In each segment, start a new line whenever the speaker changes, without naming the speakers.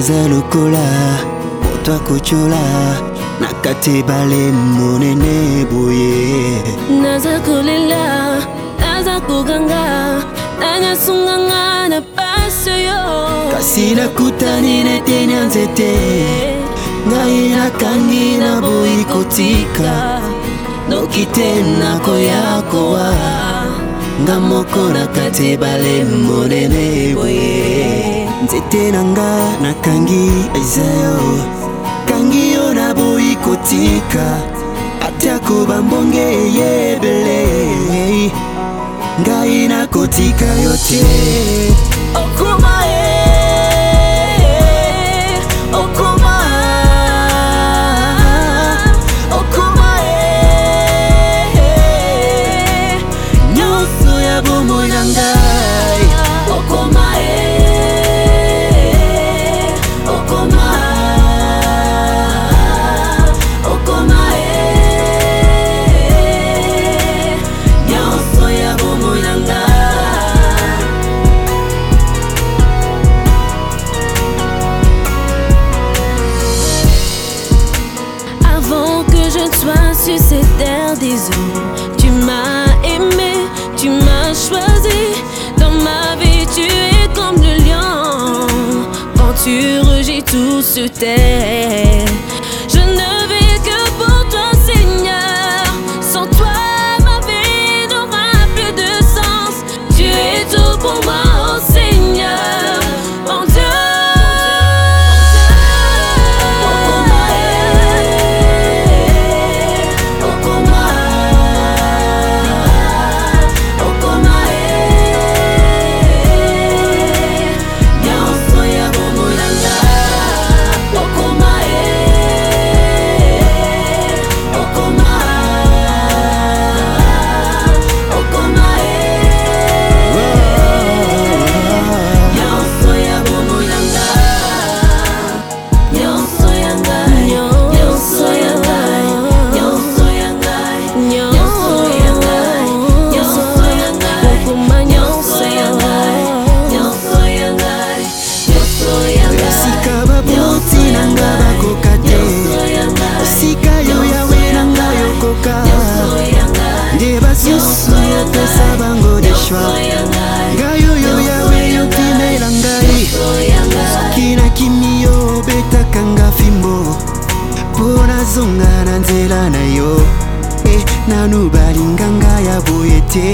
naza lokola moto akotyola na kati ebale monene boye
naza kolela naza koganga nanyasunganga na pasi oyo kasi nakutani na eteni ya nzete ngai nakangi na
boyi kotika noki te nakoya kowa nga moko na kati ebale monene nzete na nga nakangi ezayo kangi yo naboyi kotika atako bambonge eyebele ngai nakotika yo te
Avant que je ne sois terres des eaux tu m'as aimé, tu m'as choisi. Dans ma vie, tu es comme le lion. Quand tu rugis, tout se terre.
tonga na nzela na yo e eh, nanubali nganga ya boye te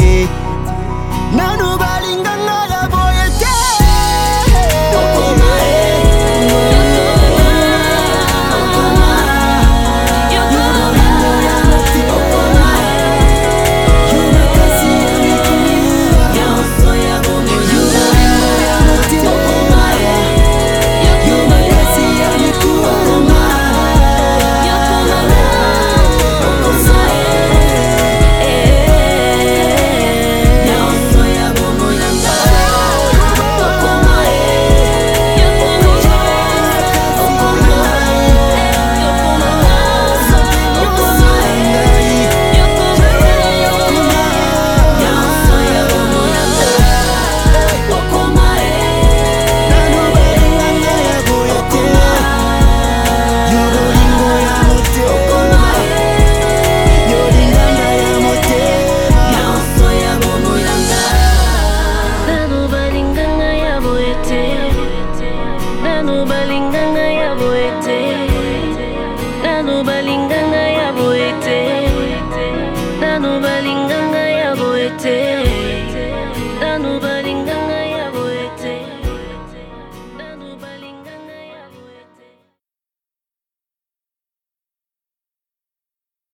nube